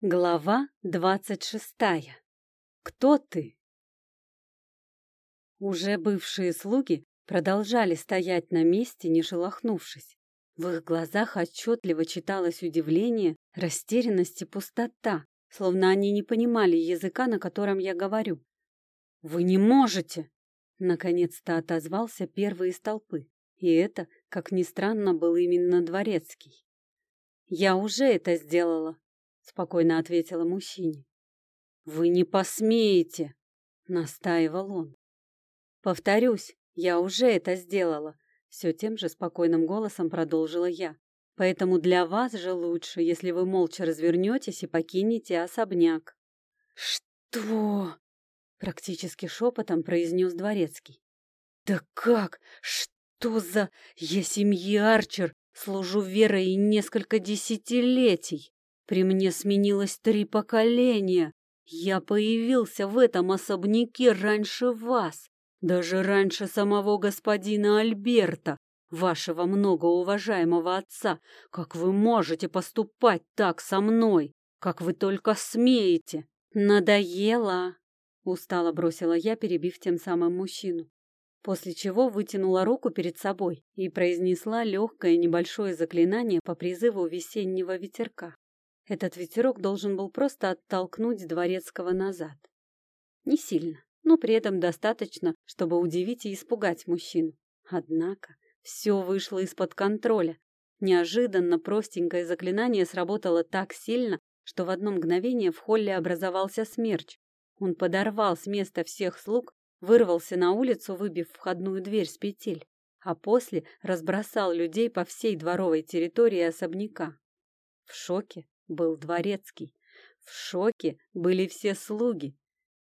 Глава двадцать шестая. Кто ты? Уже бывшие слуги продолжали стоять на месте, не шелохнувшись. В их глазах отчетливо читалось удивление, растерянность и пустота, словно они не понимали языка, на котором я говорю. «Вы не можете!» Наконец-то отозвался первый из толпы. И это, как ни странно, был именно дворецкий. «Я уже это сделала», спокойно ответила мужчине. Вы не посмеете, настаивал он. Повторюсь, я уже это сделала, все тем же спокойным голосом продолжила я. Поэтому для вас же лучше, если вы молча развернетесь и покинете особняк. Что? Практически шепотом произнес дворецкий. Да как? Что за... Я семьи Арчер, служу верой несколько десятилетий. При мне сменилось три поколения. Я появился в этом особняке раньше вас, даже раньше самого господина Альберта, вашего многоуважаемого отца. Как вы можете поступать так со мной? Как вы только смеете? Надоело!» Устало бросила я, перебив тем самым мужчину. После чего вытянула руку перед собой и произнесла легкое небольшое заклинание по призыву весеннего ветерка. Этот ветерок должен был просто оттолкнуть дворецкого назад. Не сильно, но при этом достаточно, чтобы удивить и испугать мужчину. Однако все вышло из-под контроля. Неожиданно простенькое заклинание сработало так сильно, что в одно мгновение в холле образовался смерч. Он подорвал с места всех слуг, вырвался на улицу, выбив входную дверь с петель, а после разбросал людей по всей дворовой территории особняка. В шоке был дворецкий. В шоке были все слуги.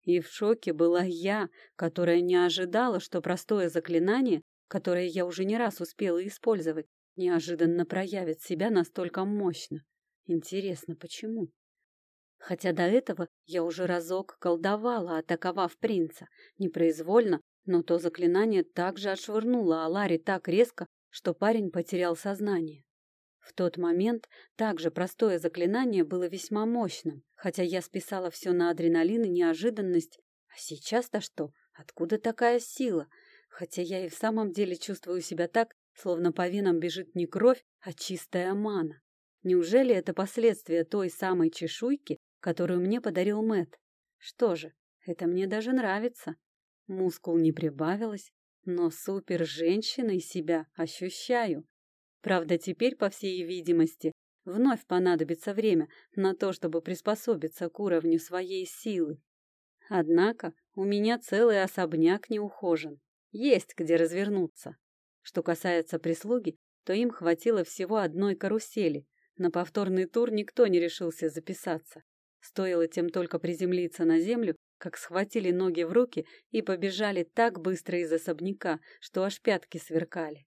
И в шоке была я, которая не ожидала, что простое заклинание, которое я уже не раз успела использовать, неожиданно проявит себя настолько мощно. Интересно, почему? Хотя до этого я уже разок колдовала, атаковав принца, непроизвольно, но то заклинание также отшвырнуло Алари так резко, что парень потерял сознание. В тот момент также простое заклинание было весьма мощным, хотя я списала все на адреналин и неожиданность. А сейчас-то что? Откуда такая сила? Хотя я и в самом деле чувствую себя так, словно по венам бежит не кровь, а чистая мана. Неужели это последствия той самой чешуйки, которую мне подарил Мэт? Что же, это мне даже нравится. Мускул не прибавилось, но супер-женщиной себя ощущаю. Правда, теперь, по всей видимости, вновь понадобится время на то, чтобы приспособиться к уровню своей силы. Однако у меня целый особняк не ухожен. Есть где развернуться. Что касается прислуги, то им хватило всего одной карусели. На повторный тур никто не решился записаться. Стоило тем только приземлиться на землю, как схватили ноги в руки и побежали так быстро из особняка, что аж пятки сверкали.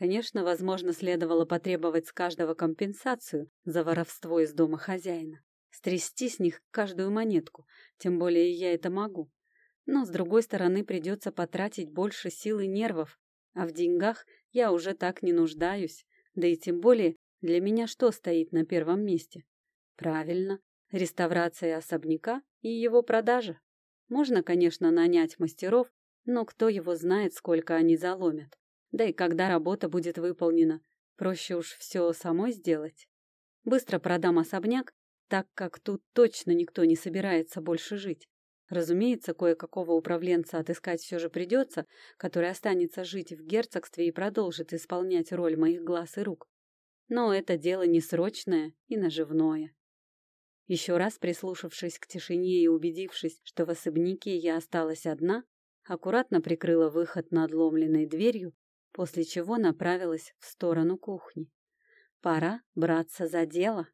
Конечно, возможно, следовало потребовать с каждого компенсацию за воровство из дома хозяина. Стрясти с них каждую монетку, тем более я это могу. Но, с другой стороны, придется потратить больше сил и нервов, а в деньгах я уже так не нуждаюсь, да и тем более для меня что стоит на первом месте? Правильно, реставрация особняка и его продажа. Можно, конечно, нанять мастеров, но кто его знает, сколько они заломят. Да и когда работа будет выполнена, проще уж все самой сделать. Быстро продам особняк, так как тут точно никто не собирается больше жить. Разумеется, кое-какого управленца отыскать все же придется, который останется жить в герцогстве и продолжит исполнять роль моих глаз и рук. Но это дело не срочное и наживное. Еще раз прислушавшись к тишине и убедившись, что в особняке я осталась одна, аккуратно прикрыла выход надломленной дверью после чего направилась в сторону кухни. Пора браться за дело.